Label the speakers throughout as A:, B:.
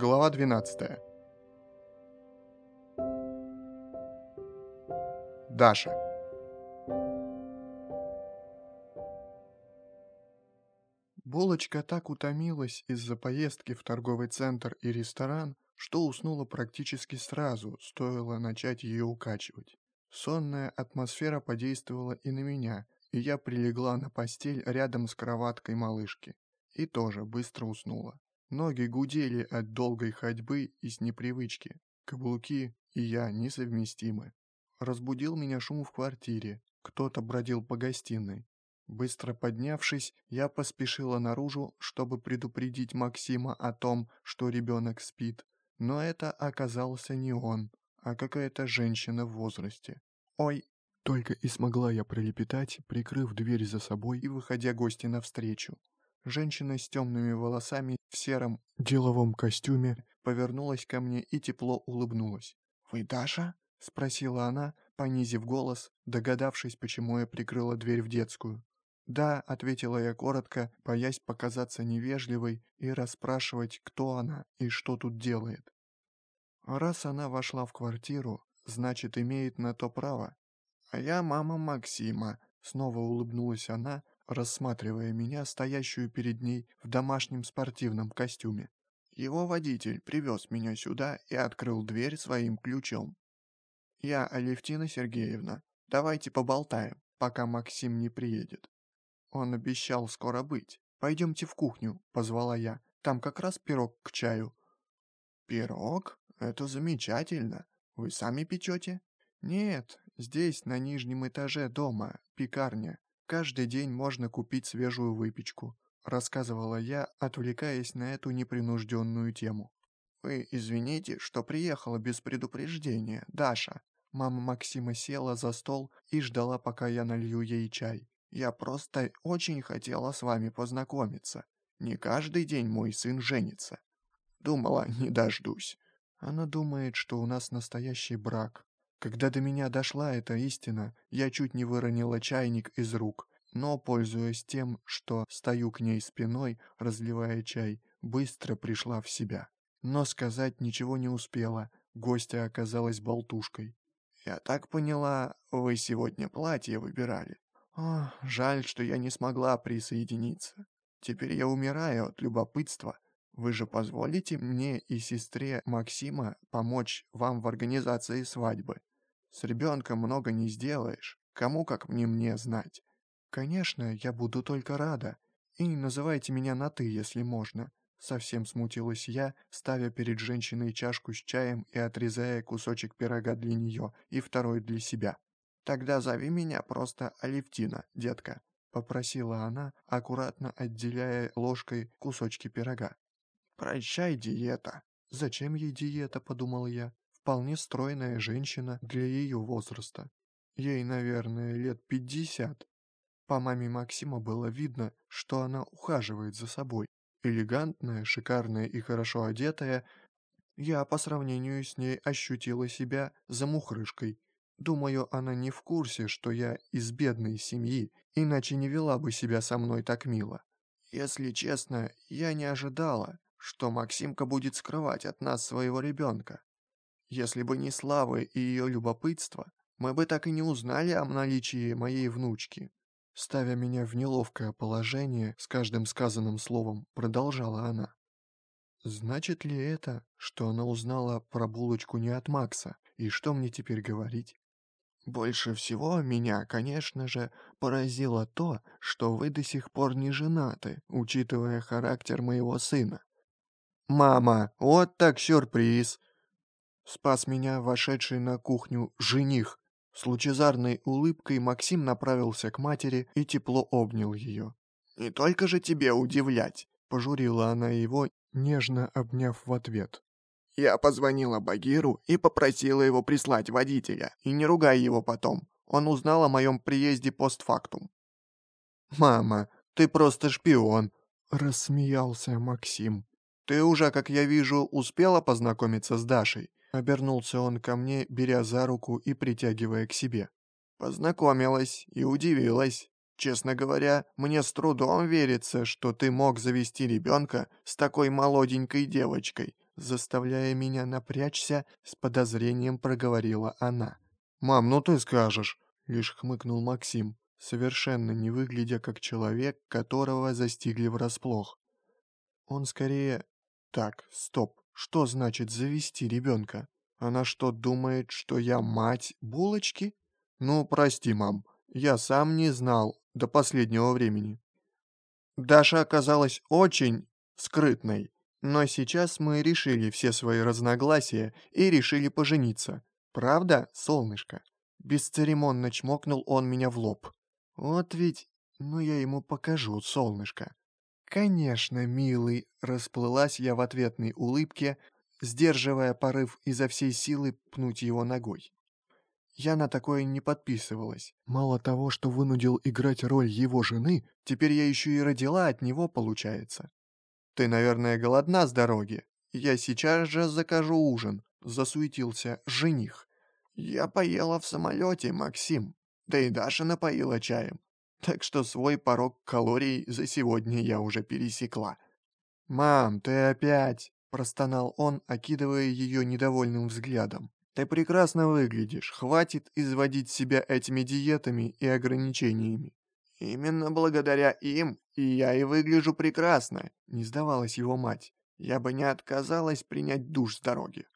A: Глава 12. Даша. Булочка так утомилась из-за поездки в торговый центр и ресторан, что уснула практически сразу, стоило начать ее укачивать. Сонная атмосфера подействовала и на меня, и я прилегла на постель рядом с кроваткой малышки. И тоже быстро уснула. Ноги гудели от долгой ходьбы и с непривычки. Каблуки и я несовместимы. Разбудил меня шум в квартире. Кто-то бродил по гостиной. Быстро поднявшись, я поспешила наружу, чтобы предупредить Максима о том, что ребенок спит. Но это оказался не он, а какая-то женщина в возрасте. «Ой!» Только и смогла я пролепетать, прикрыв дверь за собой и выходя гости навстречу. Женщина с темными волосами в сером деловом костюме повернулась ко мне и тепло улыбнулась. «Вы Даша?» — спросила она, понизив голос, догадавшись, почему я прикрыла дверь в детскую. «Да», — ответила я коротко, боясь показаться невежливой и расспрашивать, кто она и что тут делает. Раз она вошла в квартиру, значит, имеет на то право. «А я мама Максима», — снова улыбнулась она, рассматривая меня, стоящую перед ней в домашнем спортивном костюме. Его водитель привез меня сюда и открыл дверь своим ключом. «Я Алевтина Сергеевна. Давайте поболтаем, пока Максим не приедет». Он обещал скоро быть. «Пойдемте в кухню», — позвала я. «Там как раз пирог к чаю». «Пирог? Это замечательно. Вы сами печете?» «Нет, здесь, на нижнем этаже дома, пекарня. Каждый день можно купить свежую выпечку», — рассказывала я, отвлекаясь на эту непринужденную тему. «Вы извините, что приехала без предупреждения, Даша». Мама Максима села за стол и ждала, пока я налью ей чай. «Я просто очень хотела с вами познакомиться. Не каждый день мой сын женится. Думала, не дождусь». Она думает, что у нас настоящий брак, когда до меня дошла эта истина, я чуть не выронила чайник из рук, но, пользуясь тем, что стою к ней спиной, разливая чай, быстро пришла в себя. Но сказать ничего не успела, гостья оказалась болтушкой. «Я так поняла, вы сегодня платье выбирали. О, жаль, что я не смогла присоединиться. Теперь я умираю от любопытства. Вы же позволите мне и сестре Максима помочь вам в организации свадьбы?» С ребенком много не сделаешь. Кому как мне мне знать? Конечно, я буду только рада. И не называйте меня на «ты», если можно. Совсем смутилась я, ставя перед женщиной чашку с чаем и отрезая кусочек пирога для нее и второй для себя. «Тогда зови меня просто Алевтина, детка», — попросила она, аккуратно отделяя ложкой кусочки пирога. «Прощай, диета». «Зачем ей диета?» — подумал я. Вполне стройная женщина для ее возраста. Ей, наверное, лет пятьдесят. По маме Максима было видно, что она ухаживает за собой. Элегантная, шикарная и хорошо одетая, я по сравнению с ней ощутила себя замухрышкой. Думаю, она не в курсе, что я из бедной семьи, иначе не вела бы себя со мной так мило. Если честно, я не ожидала, что Максимка будет скрывать от нас своего ребенка. Если бы не Слава и ее любопытство, мы бы так и не узнали о наличии моей внучки. Ставя меня в неловкое положение, с каждым сказанным словом продолжала она. Значит ли это, что она узнала про булочку не от Макса, и что мне теперь говорить? Больше всего меня, конечно же, поразило то, что вы до сих пор не женаты, учитывая характер моего сына. «Мама, вот так сюрприз!» Спас меня вошедший на кухню жених. С лучезарной улыбкой Максим направился к матери и тепло обнял ее. «Не только же тебе удивлять!» — пожурила она его, нежно обняв в ответ. «Я позвонила Багиру и попросила его прислать водителя, и не ругай его потом. Он узнал о моем приезде постфактум». «Мама, ты просто шпион!» — рассмеялся Максим. «Ты уже, как я вижу, успела познакомиться с Дашей?» Обернулся он ко мне, беря за руку и притягивая к себе. Познакомилась и удивилась. Честно говоря, мне с трудом верится, что ты мог завести ребенка с такой молоденькой девочкой, заставляя меня напрячься, с подозрением проговорила она. «Мам, ну ты скажешь!» — лишь хмыкнул Максим, совершенно не выглядя как человек, которого застигли врасплох. Он скорее... Так, стоп, что значит завести ребенка? Она что, думает, что я мать булочки? Ну, прости, мам, я сам не знал до последнего времени. Даша оказалась очень скрытной, но сейчас мы решили все свои разногласия и решили пожениться. Правда, солнышко? Бесцеремонно чмокнул он меня в лоб. Вот ведь, ну я ему покажу, солнышко. Конечно, милый, расплылась я в ответной улыбке, сдерживая порыв изо всей силы пнуть его ногой. Я на такое не подписывалась. Мало того, что вынудил играть роль его жены, теперь я еще и родила от него, получается. Ты, наверное, голодна с дороги. Я сейчас же закажу ужин, засуетился жених. Я поела в самолете, Максим. Да и Даша напоила чаем. Так что свой порог калорий за сегодня я уже пересекла. «Мам, ты опять!» – простонал он, окидывая ее недовольным взглядом. «Ты прекрасно выглядишь, хватит изводить себя этими диетами и ограничениями». «Именно благодаря им и я и выгляжу прекрасно», — не сдавалась его мать. «Я бы не отказалась принять душ с дороги».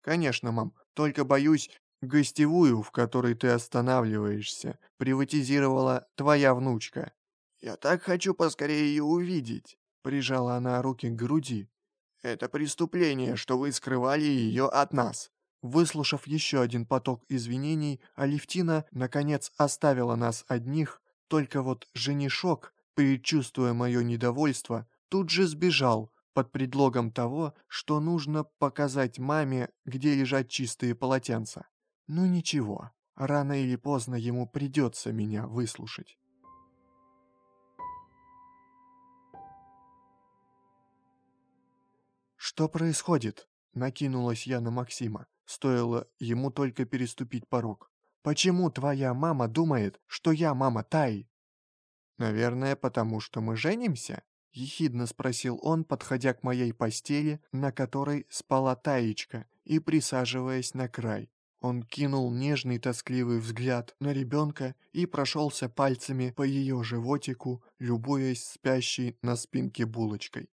A: «Конечно, мам, только боюсь, гостевую, в которой ты останавливаешься, приватизировала твоя внучка». «Я так хочу поскорее ее увидеть», — прижала она руки к груди. «Это преступление, что вы скрывали ее от нас». Выслушав еще один поток извинений, Алевтина, наконец, оставила нас одних, только вот женишок, предчувствуя мое недовольство, тут же сбежал, под предлогом того, что нужно показать маме, где лежат чистые полотенца. Ну ничего, рано или поздно ему придется меня выслушать. «Что происходит?» — накинулась я на Максима. Стоило ему только переступить порог. «Почему твоя мама думает, что я мама Таи?» «Наверное, потому что мы женимся?» — ехидно спросил он, подходя к моей постели, на которой спала Таечка, и присаживаясь на край. Он кинул нежный тоскливый взгляд на ребенка и прошелся пальцами по ее животику, любуясь спящей на спинке булочкой.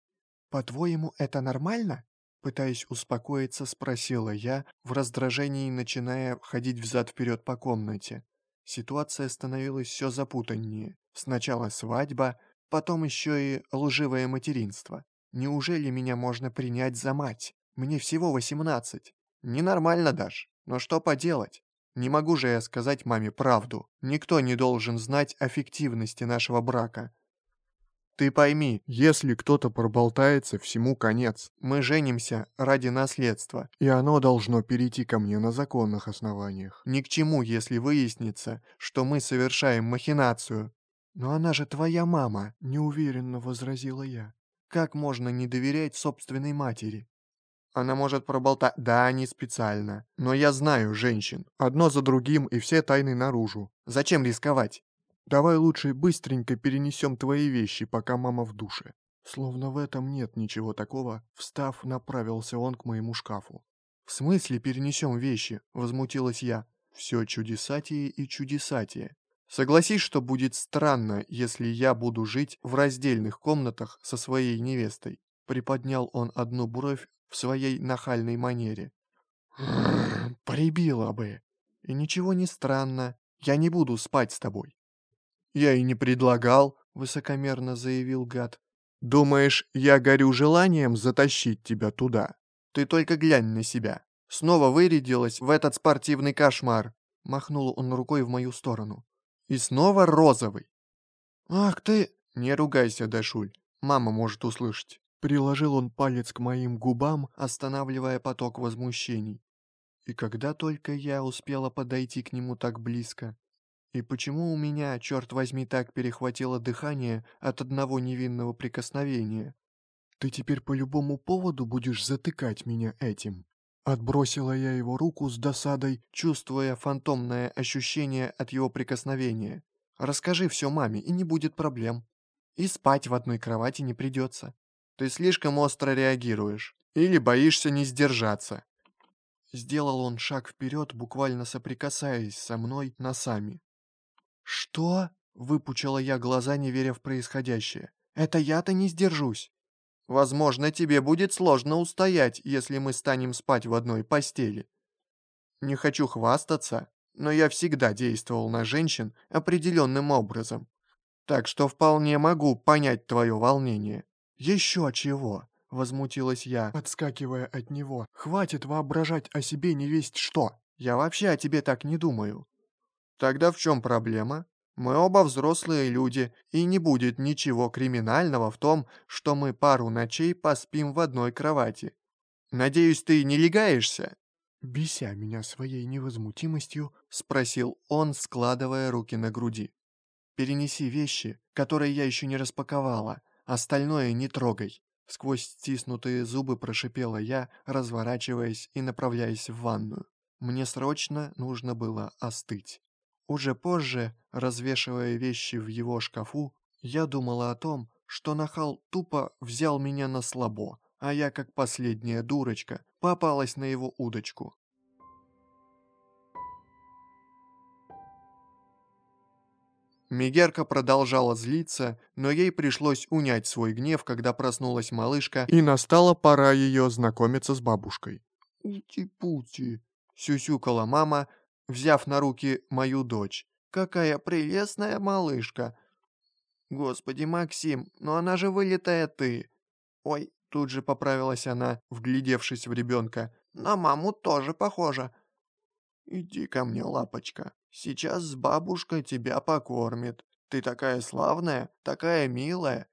A: «По-твоему, это нормально?» Пытаясь успокоиться, спросила я, в раздражении начиная ходить взад-вперед по комнате. Ситуация становилась все запутаннее. Сначала свадьба, потом еще и лживое материнство. Неужели меня можно принять за мать? Мне всего восемнадцать. Ненормально, Даш. Но что поделать? Не могу же я сказать маме правду. Никто не должен знать о фиктивности нашего брака. Ты пойми, если кто-то проболтается, всему конец. Мы женимся ради наследства, и оно должно перейти ко мне на законных основаниях. Ни к чему, если выяснится, что мы совершаем махинацию. Но она же твоя мама, неуверенно возразила я. Как можно не доверять собственной матери? Она может проболтать. Да, не специально. Но я знаю женщин. Одно за другим и все тайны наружу. Зачем рисковать? Давай лучше быстренько перенесем твои вещи, пока мама в душе. Словно в этом нет ничего такого, встав, направился он к моему шкафу. «В смысле перенесем вещи?» — возмутилась я. «Все чудесатие и чудесатие. Согласись, что будет странно, если я буду жить в раздельных комнатах со своей невестой». Приподнял он одну бровь, в своей нахальной манере. «Прибила бы. И ничего не странно. Я не буду спать с тобой». «Я и не предлагал», — высокомерно заявил гад. «Думаешь, я горю желанием затащить тебя туда? Ты только глянь на себя. Снова вырядилась в этот спортивный кошмар», — махнул он рукой в мою сторону. «И снова розовый». «Ах ты...» «Не ругайся, Дашуль, мама может услышать». Приложил он палец к моим губам, останавливая поток возмущений. И когда только я успела подойти к нему так близко, и почему у меня, черт возьми, так перехватило дыхание от одного невинного прикосновения? Ты теперь по любому поводу будешь затыкать меня этим. Отбросила я его руку с досадой, чувствуя фантомное ощущение от его прикосновения. Расскажи все маме, и не будет проблем. И спать в одной кровати не придется. Ты слишком остро реагируешь. Или боишься не сдержаться?» Сделал он шаг вперед, буквально соприкасаясь со мной носами. «Что?» — выпучила я глаза, не веря в происходящее. «Это я-то не сдержусь!» «Возможно, тебе будет сложно устоять, если мы станем спать в одной постели. Не хочу хвастаться, но я всегда действовал на женщин определенным образом. Так что вполне могу понять твое волнение». «Еще чего!» — возмутилась я, отскакивая от него. «Хватит воображать о себе не весть что! Я вообще о тебе так не думаю». «Тогда в чем проблема? Мы оба взрослые люди, и не будет ничего криминального в том, что мы пару ночей поспим в одной кровати. Надеюсь, ты не легаешься?» Беся меня своей невозмутимостью, спросил он, складывая руки на груди. «Перенеси вещи, которые я еще не распаковала, остальное не трогай». Сквозь стиснутые зубы прошипела я, разворачиваясь и направляясь в ванную. Мне срочно нужно было остыть. Уже позже, развешивая вещи в его шкафу, я думала о том, что нахал тупо взял меня на слабо, а я, как последняя дурочка, попалась на его удочку. Мегерка продолжала злиться, но ей пришлось унять свой гнев, когда проснулась малышка, и настала пора ее знакомиться с бабушкой. «Ути-пути», — сюсюкала мама, взяв на руки мою дочь. «Какая прелестная малышка!» «Господи, Максим, но она же вылитая ты!» «Ой, Тут же поправилась она, вглядевшись в ребенка. «На маму тоже похожа». «Иди ко мне, лапочка. Сейчас с бабушкой тебя покормит. Ты такая славная, такая милая».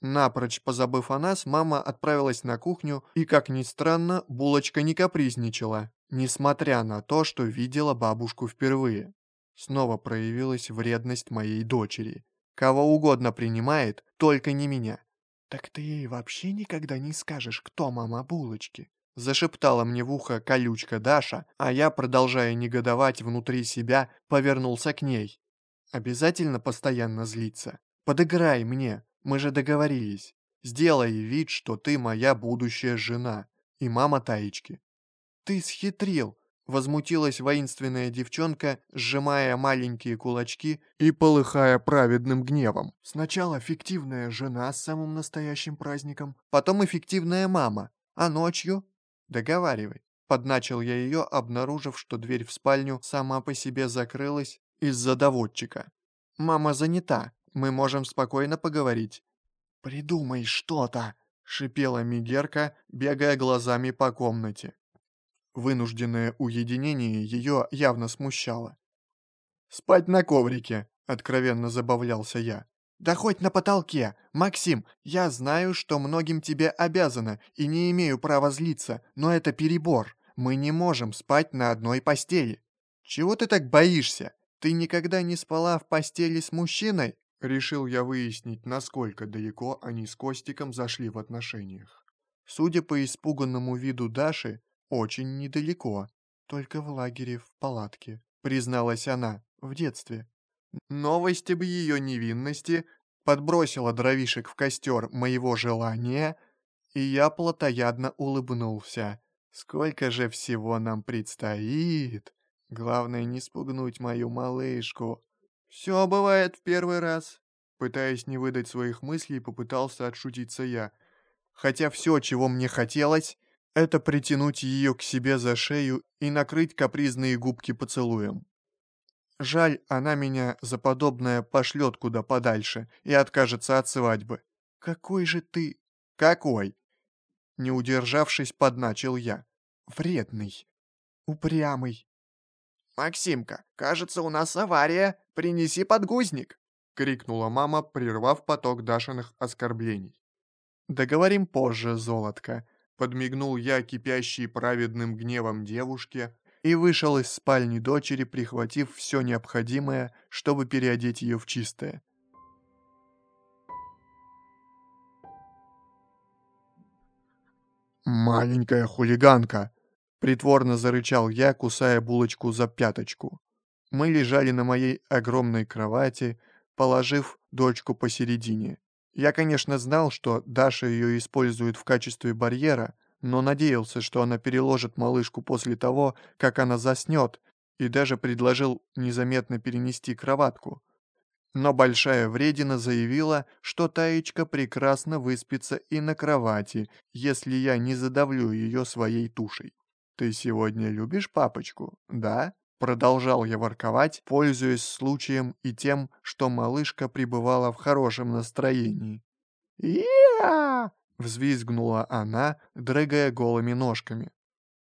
A: Напрочь позабыв о нас, мама отправилась на кухню, и, как ни странно, булочка не капризничала, несмотря на то, что видела бабушку впервые. Снова проявилась вредность моей дочери. Кого угодно принимает, только не меня. «Так ты ей вообще никогда не скажешь, кто мама булочки?» Зашептала мне в ухо колючка Даша, а я, продолжая негодовать внутри себя, повернулся к ней. «Обязательно постоянно злиться? Подыграй мне, мы же договорились. Сделай вид, что ты моя будущая жена и мама Таечки». «Ты схитрил!» Возмутилась воинственная девчонка, сжимая маленькие кулачки и полыхая праведным гневом. Сначала фиктивная жена с самым настоящим праздником, потом эффективная мама. А ночью? Договаривай. Подначил я ее, обнаружив, что дверь в спальню сама по себе закрылась из-за доводчика. «Мама занята, мы можем спокойно поговорить». «Придумай что-то!» — шипела Мигерка, бегая глазами по комнате. Вынужденное уединение ее явно смущало. «Спать на коврике», — откровенно забавлялся я. «Да хоть на потолке! Максим, я знаю, что многим тебе обязана и не имею права злиться, но это перебор. Мы не можем спать на одной постели». «Чего ты так боишься? Ты никогда не спала в постели с мужчиной?» Решил я выяснить, насколько далеко они с Костиком зашли в отношениях. Судя по испуганному виду Даши, очень недалеко, только в лагере в палатке, призналась она, в детстве. Новость об ее невинности подбросила дровишек в костер моего желания, и я плотоядно улыбнулся. Сколько же всего нам предстоит! Главное не спугнуть мою малышку. Все бывает в первый раз. Пытаясь не выдать своих мыслей, попытался отшутиться я. Хотя все, чего мне хотелось, это притянуть ее к себе за шею и накрыть капризные губки поцелуем. Жаль, она меня за подобное пошлет куда подальше и откажется от свадьбы. Какой же ты... Какой? Не удержавшись, подначил я. Вредный. Упрямый. «Максимка, кажется, у нас авария. Принеси подгузник!» — крикнула мама, прервав поток Дашиных оскорблений. «Договорим позже, золотко», Подмигнул я кипящей праведным гневом девушке и вышел из спальни дочери, прихватив все необходимое, чтобы переодеть ее в чистое. «Маленькая хулиганка!» — притворно зарычал я, кусая булочку за пяточку. Мы лежали на моей огромной кровати, положив дочку посередине. Я, конечно, знал, что Даша ее использует в качестве барьера, но надеялся, что она переложит малышку после того, как она заснет, и даже предложил незаметно перенести кроватку. Но большая вредина заявила, что Таечка прекрасно выспится и на кровати, если я не задавлю ее своей тушей. «Ты сегодня любишь папочку, да?» Продолжал я ворковать, пользуясь случаем и тем, что малышка пребывала в хорошем настроении. «Я!» — взвизгнула она, дрыгая голыми ножками.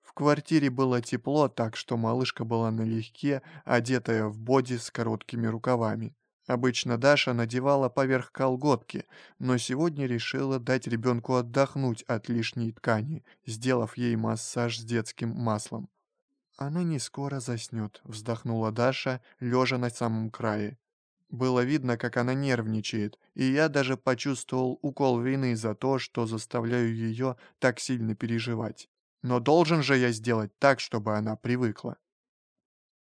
A: В квартире было тепло, так что малышка была налегке, одетая в боди с короткими рукавами. Обычно Даша надевала поверх колготки, но сегодня решила дать ребенку отдохнуть от лишней ткани, сделав ей массаж с детским маслом. «Она не скоро заснет», — вздохнула Даша, лежа на самом крае. Было видно, как она нервничает, и я даже почувствовал укол вины за то, что заставляю ее так сильно переживать. Но должен же я сделать так, чтобы она привыкла.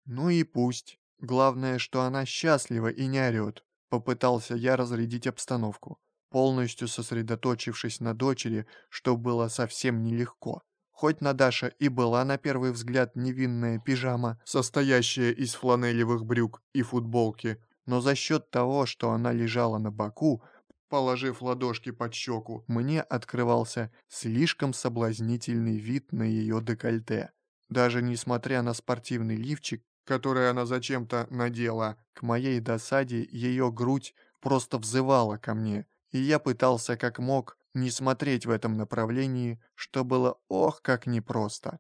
A: Ну и пусть. Главное, что она счастлива и не орет. Попытался я разрядить обстановку, полностью сосредоточившись на дочери, что было совсем нелегко. Хоть на Даша и была на первый взгляд невинная пижама, состоящая из фланелевых брюк и футболки, но за счет того, что она лежала на боку, положив ладошки под щеку, мне открывался слишком соблазнительный вид на ее декольте. Даже несмотря на спортивный лифчик, который она зачем-то надела. К моей досаде ее грудь просто взывала ко мне, и я пытался как мог не смотреть в этом направлении, что было ох как непросто.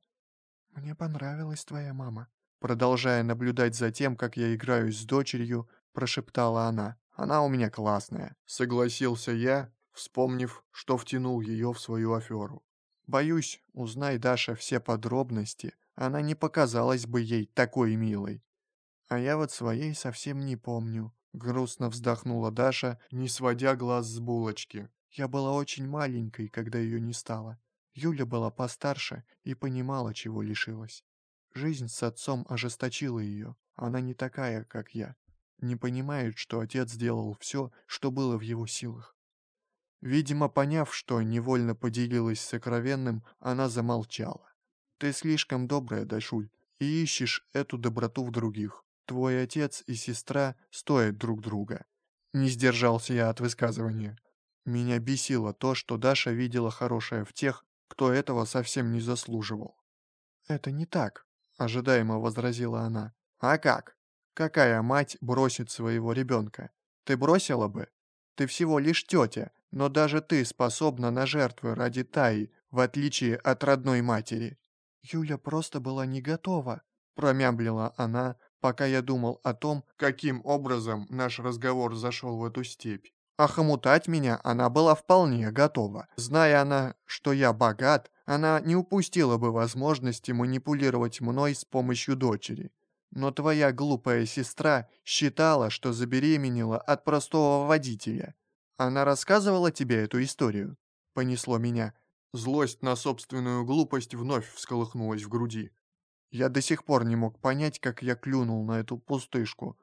A: «Мне понравилась твоя мама», продолжая наблюдать за тем, как я играюсь с дочерью, прошептала она. «Она у меня классная», — согласился я, вспомнив, что втянул ее в свою аферу. Боюсь, узнай Даша все подробности, она не показалась бы ей такой милой. А я вот своей совсем не помню. Грустно вздохнула Даша, не сводя глаз с булочки. Я была очень маленькой, когда ее не стало. Юля была постарше и понимала, чего лишилась. Жизнь с отцом ожесточила ее. Она не такая, как я. Не понимает, что отец сделал все, что было в его силах. Видимо, поняв, что невольно поделилась сокровенным, она замолчала. Ты слишком добрая, Дашуль, и ищешь эту доброту в других. Твой отец и сестра стоят друг друга. Не сдержался я от высказывания. Меня бесило то, что Даша видела хорошее в тех, кто этого совсем не заслуживал. «Это не так», — ожидаемо возразила она. «А как? Какая мать бросит своего ребенка? Ты бросила бы? Ты всего лишь тетя, но даже ты способна на жертвы ради Таи, в отличие от родной матери. Юля просто была не готова, промямлила она, пока я думал о том, каким образом наш разговор зашел в эту степь. А хомутать меня она была вполне готова. Зная она, что я богат, она не упустила бы возможности манипулировать мной с помощью дочери. Но твоя глупая сестра считала, что забеременела от простого водителя. Она рассказывала тебе эту историю? Понесло меня. Злость на собственную глупость вновь всколыхнулась в груди. Я до сих пор не мог понять, как я клюнул на эту пустышку.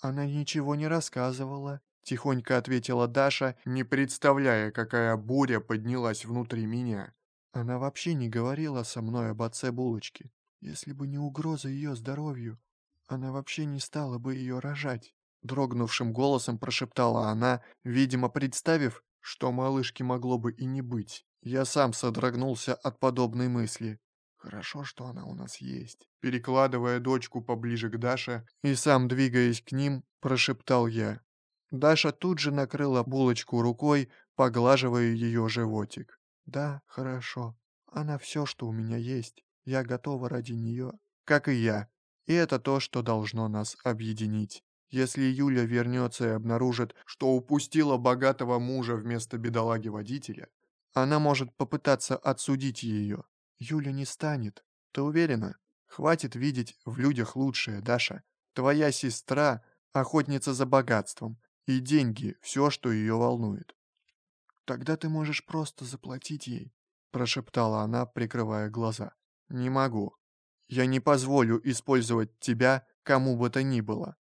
A: Она ничего не рассказывала, тихонько ответила Даша, не представляя, какая буря поднялась внутри меня. Она вообще не говорила со мной об отце булочки. Если бы не угроза ее здоровью, она вообще не стала бы ее рожать. Дрогнувшим голосом прошептала она, видимо, представив, что малышки могло бы и не быть. Я сам содрогнулся от подобной мысли. Хорошо, что она у нас есть. Перекладывая дочку поближе к Даше и сам двигаясь к ним, прошептал я. Даша тут же накрыла булочку рукой, поглаживая ее животик. Да, хорошо. Она все, что у меня есть. Я готова ради нее, как и я. И это то, что должно нас объединить. Если Юля вернется и обнаружит, что упустила богатого мужа вместо бедолаги-водителя, она может попытаться отсудить ее. Юля не станет. Ты уверена? Хватит видеть в людях лучшее, Даша. Твоя сестра — охотница за богатством, и деньги — все, что ее волнует. Тогда ты можешь просто заплатить ей, прошептала она, прикрывая глаза. Не могу. Я не позволю использовать тебя кому бы то ни было.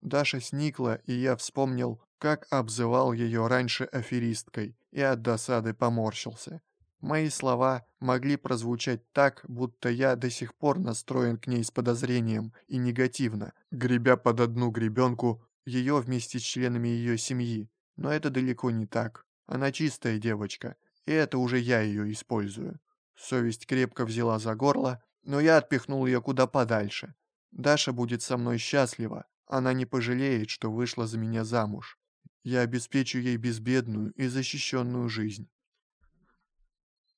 A: Даша сникла, и я вспомнил, как обзывал ее раньше аферисткой, и от досады поморщился. Мои слова могли прозвучать так, будто я до сих пор настроен к ней с подозрением и негативно, гребя под одну гребенку ее вместе с членами ее семьи. Но это далеко не так. Она чистая девочка, и это уже я ее использую. Совесть крепко взяла за горло, но я отпихнул ее куда подальше. Даша будет со мной счастлива, она не пожалеет, что вышла за меня замуж. Я обеспечу ей безбедную и защищенную жизнь.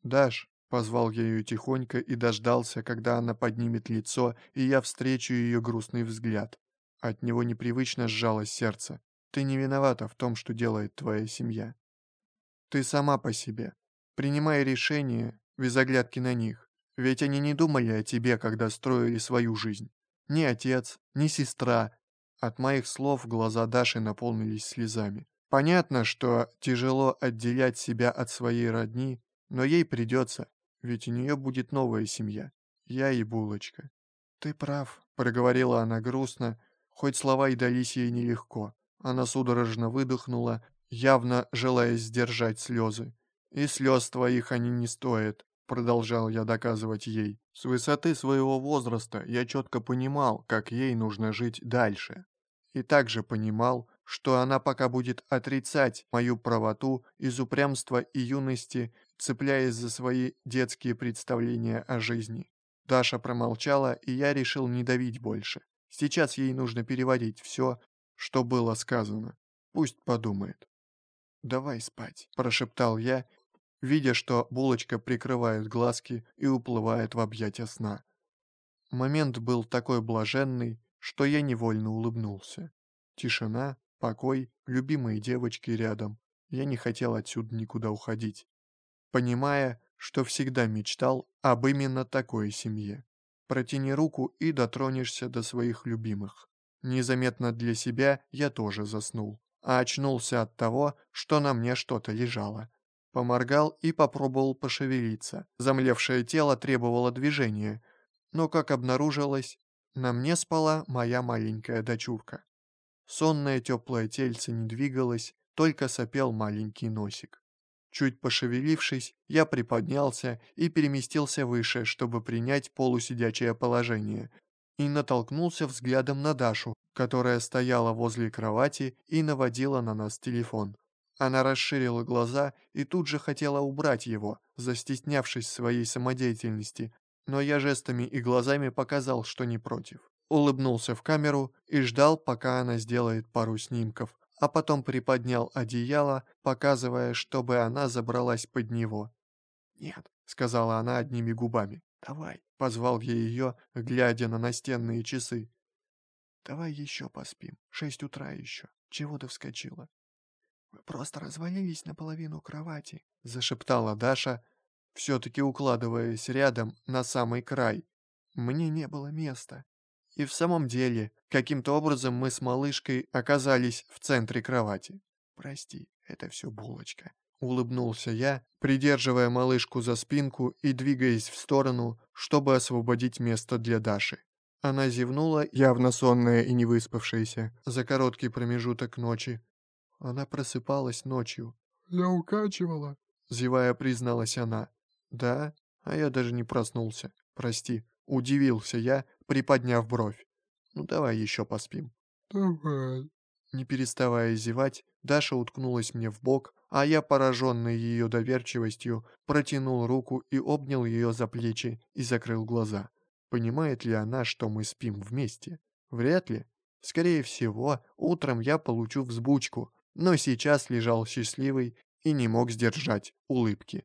A: «Даш», — позвал я ее тихонько и дождался, когда она поднимет лицо, и я встречу ее грустный взгляд. От него непривычно сжалось сердце. «Ты не виновата в том, что делает твоя семья. Ты сама по себе. Принимай решения без оглядки на них. Ведь они не думали о тебе, когда строили свою жизнь. Ни отец, ни сестра. От моих слов глаза Даши наполнились слезами. Понятно, что тяжело отделять себя от своей родни, но ей придется, ведь у нее будет новая семья. Я и Булочка. «Ты прав», — проговорила она грустно, хоть слова и дались ей нелегко. Она судорожно выдохнула, явно желая сдержать слезы. «И слез твоих они не стоят», — продолжал я доказывать ей. «С высоты своего возраста я четко понимал, как ей нужно жить дальше. И также понимал, что она пока будет отрицать мою правоту из упрямства и юности цепляясь за свои детские представления о жизни. Даша промолчала, и я решил не давить больше. Сейчас ей нужно переводить все, что было сказано. Пусть подумает. «Давай спать», – прошептал я, видя, что булочка прикрывает глазки и уплывает в объятия сна. Момент был такой блаженный, что я невольно улыбнулся. Тишина, покой, любимые девочки рядом. Я не хотел отсюда никуда уходить понимая, что всегда мечтал об именно такой семье. Протяни руку и дотронешься до своих любимых. Незаметно для себя я тоже заснул, а очнулся от того, что на мне что-то лежало. Поморгал и попробовал пошевелиться. Замлевшее тело требовало движения, но, как обнаружилось, на мне спала моя маленькая дочурка. Сонное теплое тельце не двигалось, только сопел маленький носик. Чуть пошевелившись, я приподнялся и переместился выше, чтобы принять полусидячее положение, и натолкнулся взглядом на Дашу, которая стояла возле кровати и наводила на нас телефон. Она расширила глаза и тут же хотела убрать его, застеснявшись своей самодеятельности, но я жестами и глазами показал, что не против. Улыбнулся в камеру и ждал, пока она сделает пару снимков, а потом приподнял одеяло, показывая, чтобы она забралась под него. «Нет», — сказала она одними губами. «Давай», — позвал я ее, глядя на настенные часы. «Давай еще поспим. Шесть утра еще. Чего ты вскочила?» «Вы просто развалились наполовину кровати», — зашептала Даша, все-таки укладываясь рядом на самый край. «Мне не было места». И в самом деле, каким-то образом мы с малышкой оказались в центре кровати. «Прости, это все булочка», — улыбнулся я, придерживая малышку за спинку и двигаясь в сторону, чтобы освободить место для Даши. Она зевнула, явно сонная и не выспавшаяся, за короткий промежуток ночи. Она просыпалась ночью. «Я укачивала», — зевая призналась она. «Да? А я даже не проснулся. Прости». Удивился я, приподняв бровь. «Ну давай еще поспим». «Давай». Не переставая зевать, Даша уткнулась мне в бок, а я, пораженный ее доверчивостью, протянул руку и обнял ее за плечи и закрыл глаза. Понимает ли она, что мы спим вместе? Вряд ли. Скорее всего, утром я получу взбучку, но сейчас лежал счастливый и не мог сдержать улыбки.